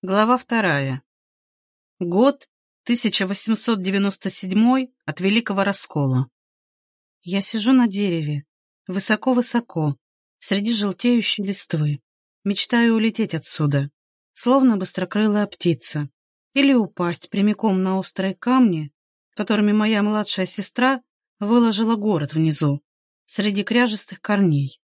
Глава вторая. Год 1897 от Великого Раскола. Я сижу на дереве, высоко-высоко, среди желтеющей листвы. Мечтаю улететь отсюда, словно быстрокрылая птица, или упасть прямиком на острые камни, которыми моя младшая сестра выложила город внизу, среди кряжестых корней.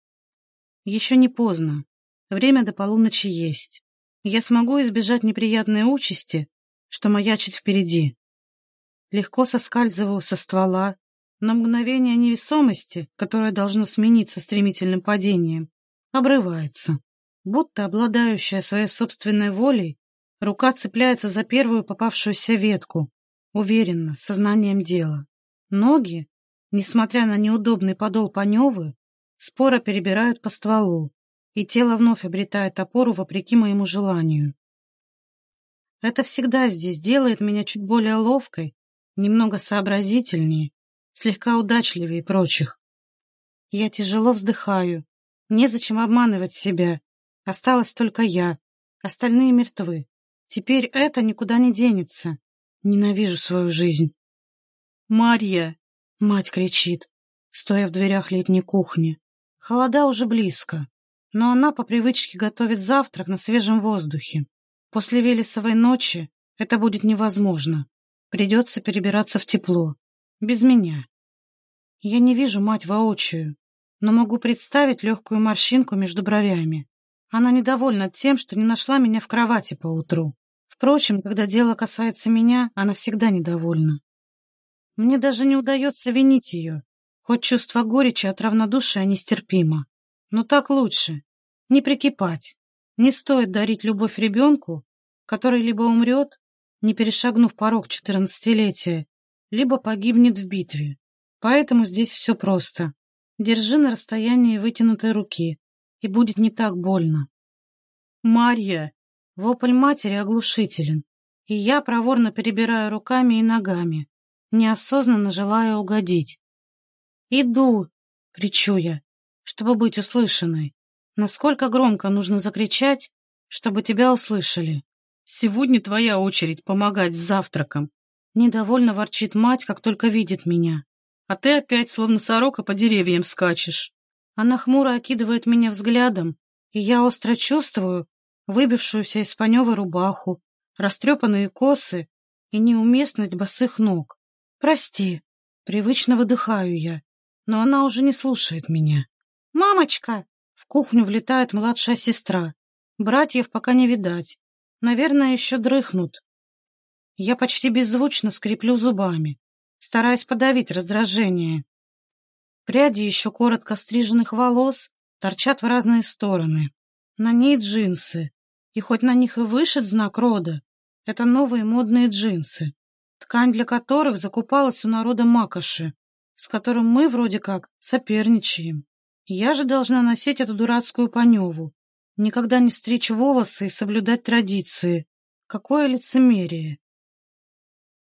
Еще не поздно, время до полуночи есть я смогу избежать неприятной участи, что маячит впереди. Легко соскальзываю со ствола, на мгновение невесомости, которое должно смениться стремительным падением, обрывается. Будто обладающая своей собственной волей, рука цепляется за первую попавшуюся ветку, уверенно, сознанием дела. Ноги, несмотря на неудобный подол паневы, споро перебирают по стволу, и тело вновь обретает опору вопреки моему желанию. Это всегда здесь делает меня чуть более ловкой, немного сообразительнее, слегка удачливее прочих. Я тяжело вздыхаю. Незачем обманывать себя. Осталась только я. Остальные мертвы. Теперь это никуда не денется. Ненавижу свою жизнь. «Марья!» — мать кричит, стоя в дверях летней кухни. Холода уже близко но она по привычке готовит завтрак на свежем воздухе. После Велесовой ночи это будет невозможно. Придется перебираться в тепло. Без меня. Я не вижу мать воочию, но могу представить легкую морщинку между бровями. Она недовольна тем, что не нашла меня в кровати поутру. Впрочем, когда дело касается меня, она всегда недовольна. Мне даже не удается винить ее, хоть чувство горечи от равнодушия нестерпимо. Но так лучше. Не прикипать. Не стоит дарить любовь ребенку, который либо умрет, не перешагнув порог четырнадцатилетия, либо погибнет в битве. Поэтому здесь все просто. Держи на расстоянии вытянутой руки, и будет не так больно. Марья! Вопль матери оглушителен, и я проворно перебираю руками и ногами, неосознанно желая угодить. «Иду!» — кричу я чтобы быть услышанной. Насколько громко нужно закричать, чтобы тебя услышали. Сегодня твоя очередь помогать с завтраком. Недовольно ворчит мать, как только видит меня. А ты опять, словно сорока, по деревьям скачешь. Она хмуро окидывает меня взглядом, и я остро чувствую выбившуюся из паневой рубаху, растрепанные косы и неуместность босых ног. Прости, привычно выдыхаю я, но она уже не слушает меня. «Мамочка!» В кухню влетает младшая сестра. Братьев пока не видать. Наверное, еще дрыхнут. Я почти беззвучно скреплю зубами, стараясь подавить раздражение. Пряди еще коротко стриженных волос торчат в разные стороны. На ней джинсы, и хоть на них и вышит знак рода, это новые модные джинсы, ткань для которых закупалась у народа Макоши, с которым мы вроде как соперничаем. Я же должна носить эту дурацкую паневу, никогда не стричь волосы и соблюдать традиции. Какое лицемерие!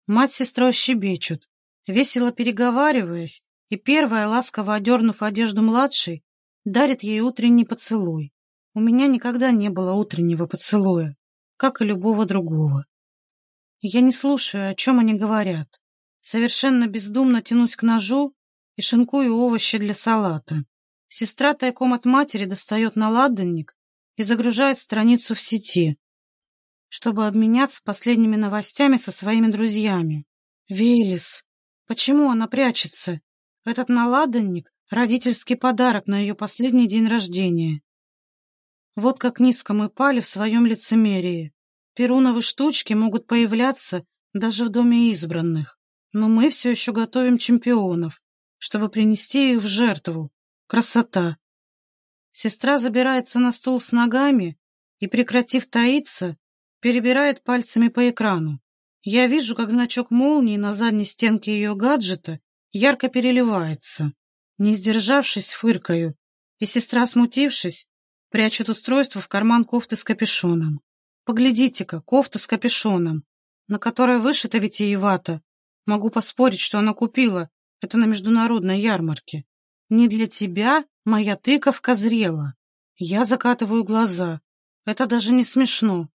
Мать с сестрой щебечут, весело переговариваясь, и первая, ласково одернув одежду младшей, дарит ей утренний поцелуй. У меня никогда не было утреннего поцелуя, как и любого другого. Я не слушаю, о чем они говорят. Совершенно бездумно тянусь к ножу и шинкую овощи для салата. Сестра тайком от матери достает наладонник и загружает страницу в сети, чтобы обменяться последними новостями со своими друзьями. Велес, почему она прячется? Этот наладонник — родительский подарок на ее последний день рождения. Вот как низко мы пали в своем лицемерии. Перуновы штучки могут появляться даже в доме избранных, но мы все еще готовим чемпионов, чтобы принести их в жертву. Красота! Сестра забирается на стул с ногами и, прекратив таиться, перебирает пальцами по экрану. Я вижу, как значок молнии на задней стенке ее гаджета ярко переливается. Не сдержавшись, фыркаю, и сестра, смутившись, прячет устройство в карман кофты с капюшоном. Поглядите-ка, кофта с капюшоном, на которой вышита витиевато. Могу поспорить, что она купила это на международной ярмарке. Не для тебя моя тыковка зрела. Я закатываю глаза. Это даже не смешно.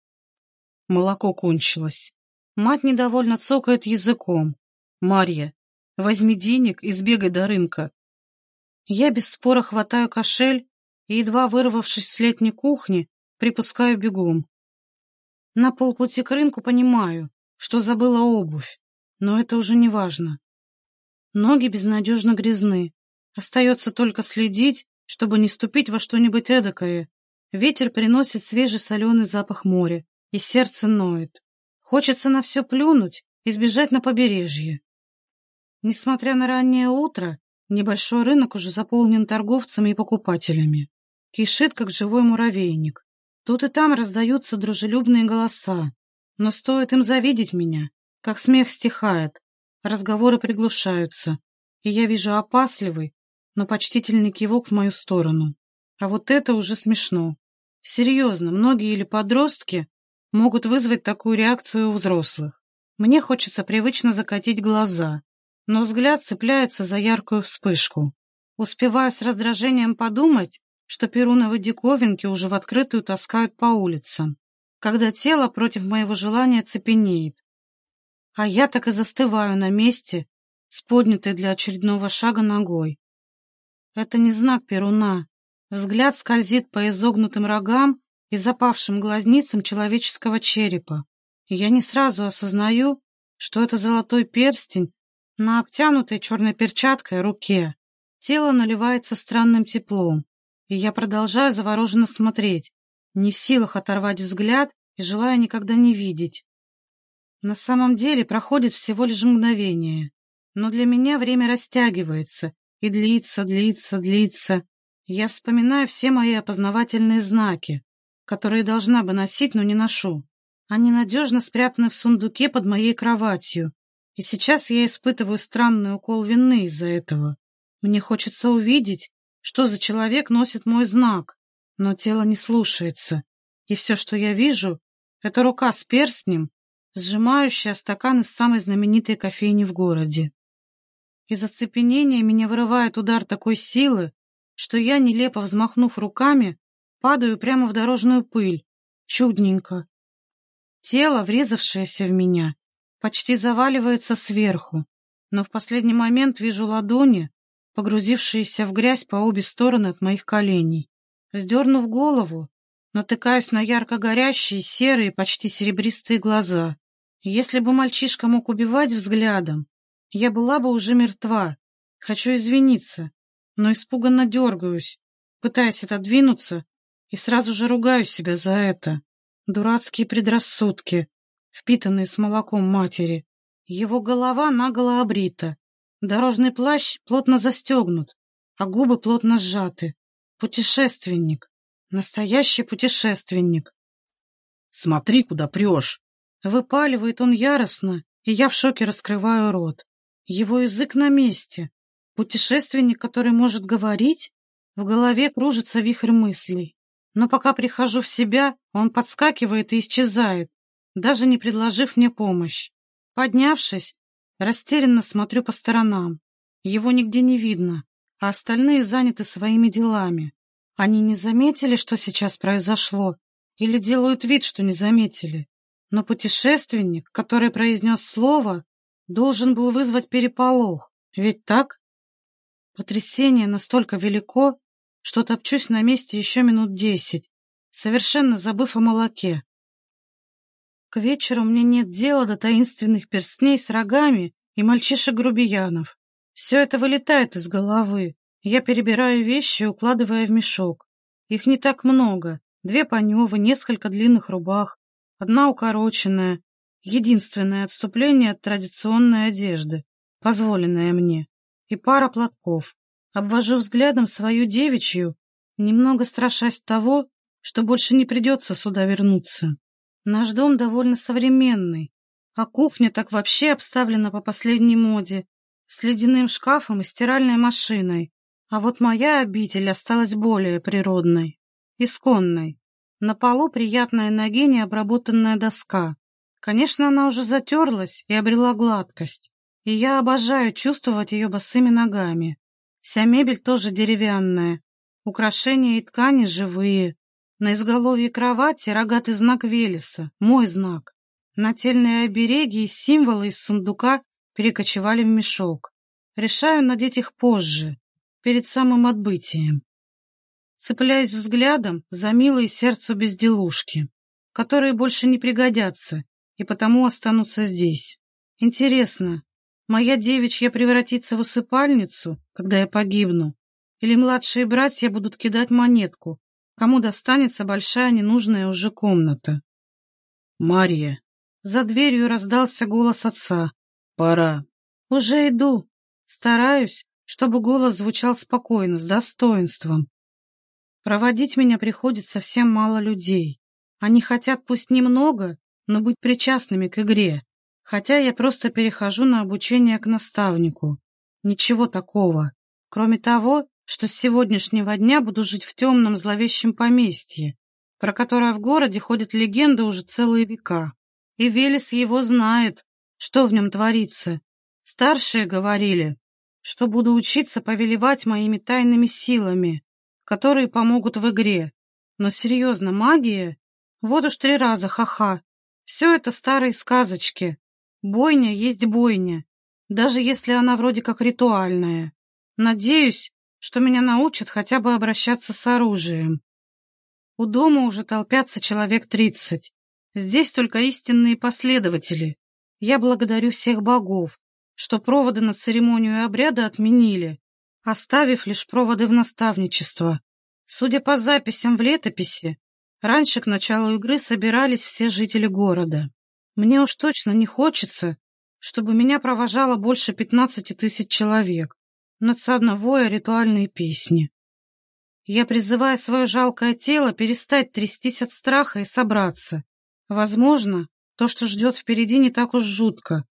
Молоко кончилось. Мать недовольно цокает языком. «Марья, возьми денег и сбегай до рынка». Я без спора хватаю кошель и, едва вырвавшись с летней кухни, припускаю бегом. На полпути к рынку понимаю, что забыла обувь, но это уже не важно. Ноги безнадежно грязны. Остается только следить, чтобы не ступить во что-нибудь эдакое. Ветер приносит свежий соленый запах моря, и сердце ноет. Хочется на все плюнуть и сбежать на побережье. Несмотря на раннее утро, небольшой рынок уже заполнен торговцами и покупателями. Кишит, как живой муравейник. Тут и там раздаются дружелюбные голоса. Но стоит им завидеть меня, как смех стихает, разговоры приглушаются, и я вижу опасливый, но почтительный кивок в мою сторону. А вот это уже смешно. Серьезно, многие или подростки могут вызвать такую реакцию у взрослых. Мне хочется привычно закатить глаза, но взгляд цепляется за яркую вспышку. Успеваю с раздражением подумать, что перуновы диковинки уже в открытую таскают по улицам, когда тело против моего желания цепенеет. А я так и застываю на месте, с поднятой для очередного шага ногой. Это не знак перуна. Взгляд скользит по изогнутым рогам и запавшим глазницам человеческого черепа. Я не сразу осознаю, что это золотой перстень на обтянутой черной перчаткой руке. Тело наливается странным теплом, и я продолжаю завороженно смотреть, не в силах оторвать взгляд и желая никогда не видеть. На самом деле проходит всего лишь мгновение, но для меня время растягивается и длится, длится, длится. Я вспоминаю все мои опознавательные знаки, которые должна бы носить, но не ношу. Они надежно спрятаны в сундуке под моей кроватью, и сейчас я испытываю странный укол вины из-за этого. Мне хочется увидеть, что за человек носит мой знак, но тело не слушается, и все, что я вижу, это рука с перстнем, сжимающая стакан из самой знаменитой кофейни в городе. Из оцепенения меня вырывает удар такой силы, что я, нелепо взмахнув руками, Падаю прямо в дорожную пыль. Чудненько. Тело, врезавшееся в меня, почти заваливается сверху, но в последний момент вижу ладони, погрузившиеся в грязь по обе стороны от моих коленей. Сдернув голову, натыкаюсь на ярко горящие, серые, почти серебристые глаза. Если бы мальчишка мог убивать взглядом, я была бы уже мертва. Хочу извиниться, но испуганно дергаюсь, пытаясь отодвинуться и сразу же ругаю себя за это. Дурацкие предрассудки, впитанные с молоком матери. Его голова наголо обрита, дорожный плащ плотно застегнут, а губы плотно сжаты. Путешественник, настоящий путешественник. «Смотри, куда прешь!» Выпаливает он яростно, и я в шоке раскрываю рот. Его язык на месте. Путешественник, который может говорить? В голове кружится вихрь мыслей. Но пока прихожу в себя, он подскакивает и исчезает, даже не предложив мне помощь. Поднявшись, растерянно смотрю по сторонам. Его нигде не видно, а остальные заняты своими делами. Они не заметили, что сейчас произошло, или делают вид, что не заметили. Но путешественник, который произнес слово, должен был вызвать переполох. Ведь так? Потрясение настолько велико, что топчусь на месте еще минут десять, совершенно забыв о молоке. К вечеру мне нет дела до таинственных перстней с рогами и мальчишек-грубиянов. Все это вылетает из головы. Я перебираю вещи, укладывая в мешок. Их не так много. Две паневы, несколько длинных рубах, одна укороченная, единственное отступление от традиционной одежды, позволенное мне, и пара платков. Обвожу взглядом свою девичью, немного страшась того, что больше не придется сюда вернуться. Наш дом довольно современный, а кухня так вообще обставлена по последней моде, с ледяным шкафом и стиральной машиной. А вот моя обитель осталась более природной, исконной. На полу приятная ноге необработанная доска. Конечно, она уже затерлась и обрела гладкость, и я обожаю чувствовать ее босыми ногами. Вся мебель тоже деревянная, украшения и ткани живые. На изголовье кровати рогатый знак Велеса, мой знак. Нательные обереги и символы из сундука перекочевали в мешок. Решаю надеть их позже, перед самым отбытием. Цепляюсь взглядом за милые сердцу безделушки, которые больше не пригодятся и потому останутся здесь. Интересно, моя девичья превратится в усыпальницу, когда я погибну? Или младшие братья будут кидать монетку, кому достанется большая ненужная уже комната? Мария. За дверью раздался голос отца. Пора. Уже иду. Стараюсь, чтобы голос звучал спокойно, с достоинством. Проводить меня приходит совсем мало людей. Они хотят пусть немного, но быть причастными к игре. Хотя я просто перехожу на обучение к наставнику. Ничего такого. Кроме того, что с сегодняшнего дня буду жить в темном зловещем поместье, про которое в городе ходят легенды уже целые века. И Велес его знает, что в нем творится. Старшие говорили, что буду учиться повелевать моими тайными силами, которые помогут в игре. Но серьезно, магия? Вот уж три раза ха-ха. Все это старые сказочки. Бойня есть бойня, даже если она вроде как ритуальная. Надеюсь, что меня научат хотя бы обращаться с оружием. У дома уже толпятся человек тридцать. Здесь только истинные последователи. Я благодарю всех богов, что проводы на церемонию обряда отменили, оставив лишь проводы в наставничество. Судя по записям в летописи, раньше к началу игры собирались все жители города. Мне уж точно не хочется, чтобы меня провожало больше пятнадцати тысяч человек. Надсадно воя ритуальные песни. Я призываю свое жалкое тело перестать трястись от страха и собраться. Возможно, то, что ждет впереди, не так уж жутко.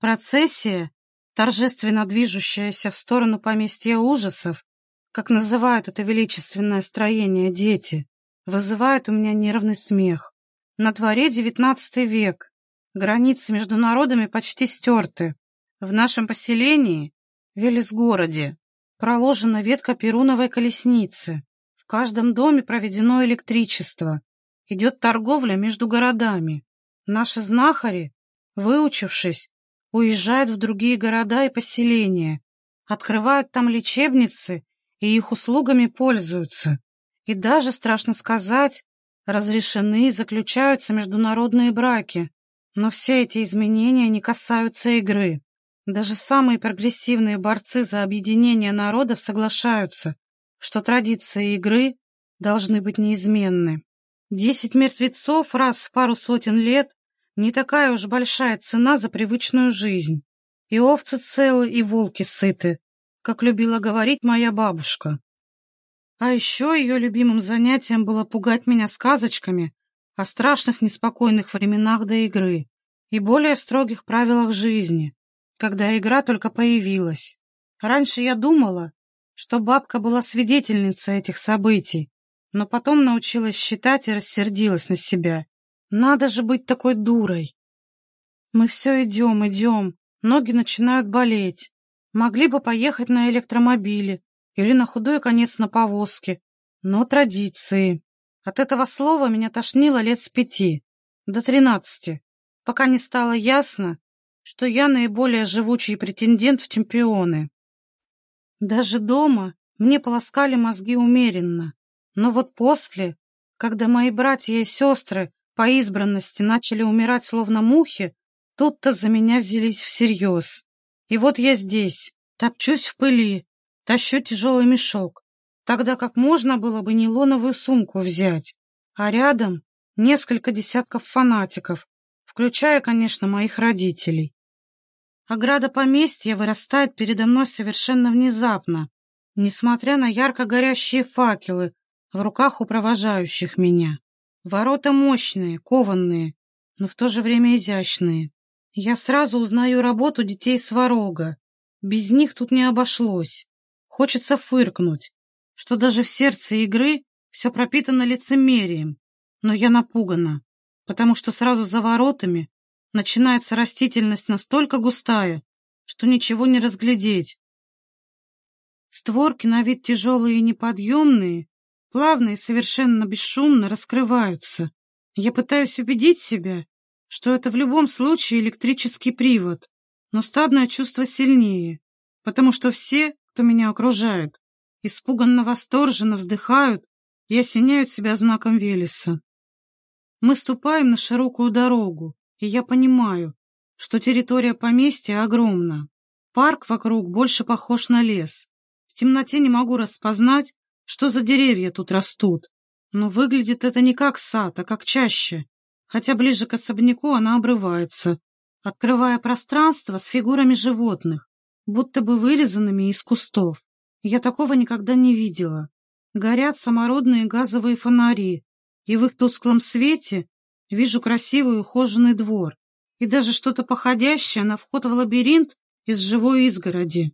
Процессия, торжественно движущаяся в сторону поместья ужасов, как называют это величественное строение дети, вызывает у меня нервный смех. На дворе девятнадцатый век. Границы между народами почти стерты. В нашем поселении Велесгороде проложена ветка перуновой колесницы. В каждом доме проведено электричество. Идет торговля между городами. Наши знахари, выучившись, уезжают в другие города и поселения, открывают там лечебницы и их услугами пользуются. И даже, страшно сказать, разрешены и заключаются международные браки. Но все эти изменения не касаются игры. Даже самые прогрессивные борцы за объединение народов соглашаются, что традиции игры должны быть неизменны. Десять мертвецов раз в пару сотен лет — не такая уж большая цена за привычную жизнь. И овцы целы, и волки сыты, как любила говорить моя бабушка. А еще ее любимым занятием было пугать меня сказочками о страшных неспокойных временах до игры и более строгих правилах жизни, когда игра только появилась. Раньше я думала, что бабка была свидетельницей этих событий, но потом научилась считать и рассердилась на себя. Надо же быть такой дурой. Мы все идем, идем, ноги начинают болеть. Могли бы поехать на электромобиле или на худой конец на повозке. Но традиции. От этого слова меня тошнило лет с пяти до тринадцати, пока не стало ясно, что я наиболее живучий претендент в чемпионы. Даже дома мне полоскали мозги умеренно, но вот после, когда мои братья и сестры по избранности начали умирать словно мухи, тут-то за меня взялись всерьез. И вот я здесь, топчусь в пыли, тащу тяжелый мешок, тогда как можно было бы нейлоновую сумку взять, а рядом несколько десятков фанатиков, включая, конечно, моих родителей. Ограда поместья вырастает передо мной совершенно внезапно, несмотря на ярко горящие факелы в руках у провожающих меня. Ворота мощные, кованные, но в то же время изящные. Я сразу узнаю работу детей Сварога. Без них тут не обошлось. Хочется фыркнуть, что даже в сердце игры все пропитано лицемерием. Но я напугана, потому что сразу за воротами начинается растительность настолько густая, что ничего не разглядеть. Створки на вид тяжелые и неподъемные, плавно и совершенно бесшумно раскрываются. Я пытаюсь убедить себя, что это в любом случае электрический привод, но стадное чувство сильнее, потому что все, кто меня окружает, испуганно восторженно вздыхают и осеняют себя знаком Велеса. Мы ступаем на широкую дорогу, и я понимаю, что территория поместья огромна. Парк вокруг больше похож на лес. В темноте не могу распознать, что за деревья тут растут. Но выглядит это не как сад, а как чаще, хотя ближе к особняку она обрывается, открывая пространство с фигурами животных, будто бы вырезанными из кустов. Я такого никогда не видела. Горят самородные газовые фонари, и в их тусклом свете вижу красивый ухоженный двор и даже что-то походящее на вход в лабиринт из живой изгороди.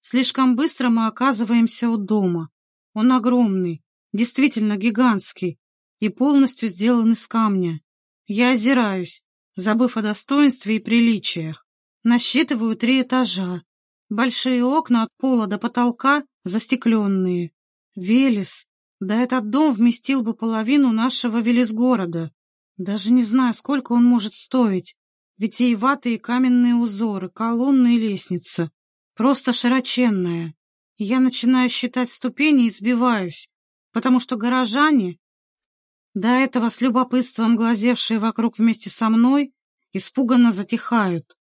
Слишком быстро мы оказываемся у дома. Он огромный, действительно гигантский и полностью сделан из камня. Я озираюсь, забыв о достоинстве и приличиях. Насчитываю три этажа. Большие окна от пола до потолка застекленные. Велес. Да этот дом вместил бы половину нашего Велесгорода. Даже не знаю, сколько он может стоить. Витиеватые каменные узоры, колонны и лестница. Просто широченная. Я начинаю считать ступени и сбиваюсь, потому что горожане, до этого с любопытством глазевшие вокруг вместе со мной, испуганно затихают.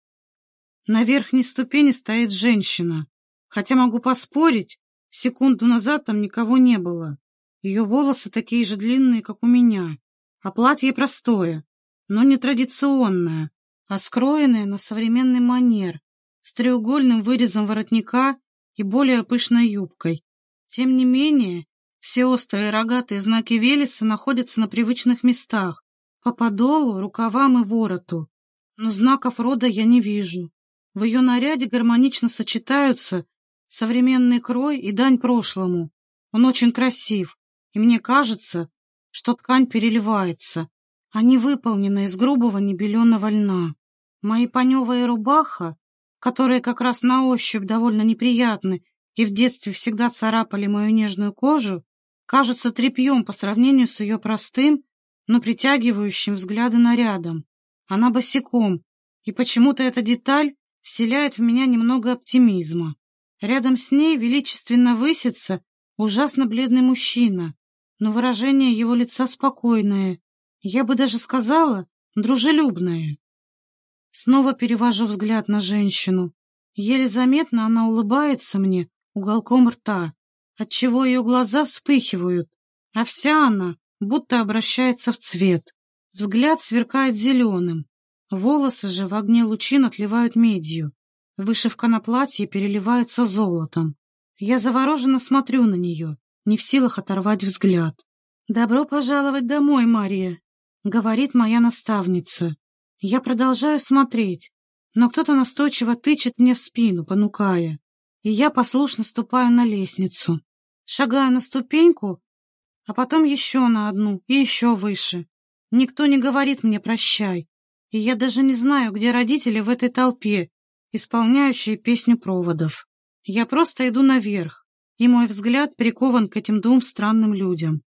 На верхней ступени стоит женщина, хотя могу поспорить, секунду назад там никого не было. Ее волосы такие же длинные, как у меня, а платье простое, но не традиционное, а скроенное на современный манер, с треугольным вырезом воротника и более пышной юбкой. Тем не менее, все острые рогатые знаки Велеса находятся на привычных местах, по подолу, рукавам и вороту. Но знаков рода я не вижу. В ее наряде гармонично сочетаются современный крой и дань прошлому. Он очень красив, и мне кажется, что ткань переливается, а не выполнена из грубого небеленого льна. Мои паневая рубаха, которые как раз на ощупь довольно неприятны и в детстве всегда царапали мою нежную кожу, кажутся тряпьем по сравнению с ее простым, но притягивающим взгляды нарядом. Она босиком, и почему-то эта деталь вселяет в меня немного оптимизма. Рядом с ней величественно высится ужасно бледный мужчина, но выражение его лица спокойное, я бы даже сказала, дружелюбное. Снова перевожу взгляд на женщину. Еле заметно она улыбается мне уголком рта, отчего ее глаза вспыхивают, а вся она будто обращается в цвет. Взгляд сверкает зеленым, волосы же в огне лучин отливают медью. Вышивка на платье переливается золотом. Я завороженно смотрю на нее, не в силах оторвать взгляд. «Добро пожаловать домой, Мария», — говорит моя наставница. Я продолжаю смотреть, но кто-то настойчиво тычет мне в спину, понукая, и я послушно ступаю на лестницу. Шагаю на ступеньку, а потом еще на одну и еще выше. Никто не говорит мне «прощай», и я даже не знаю, где родители в этой толпе, исполняющие песню проводов. Я просто иду наверх, и мой взгляд прикован к этим двум странным людям.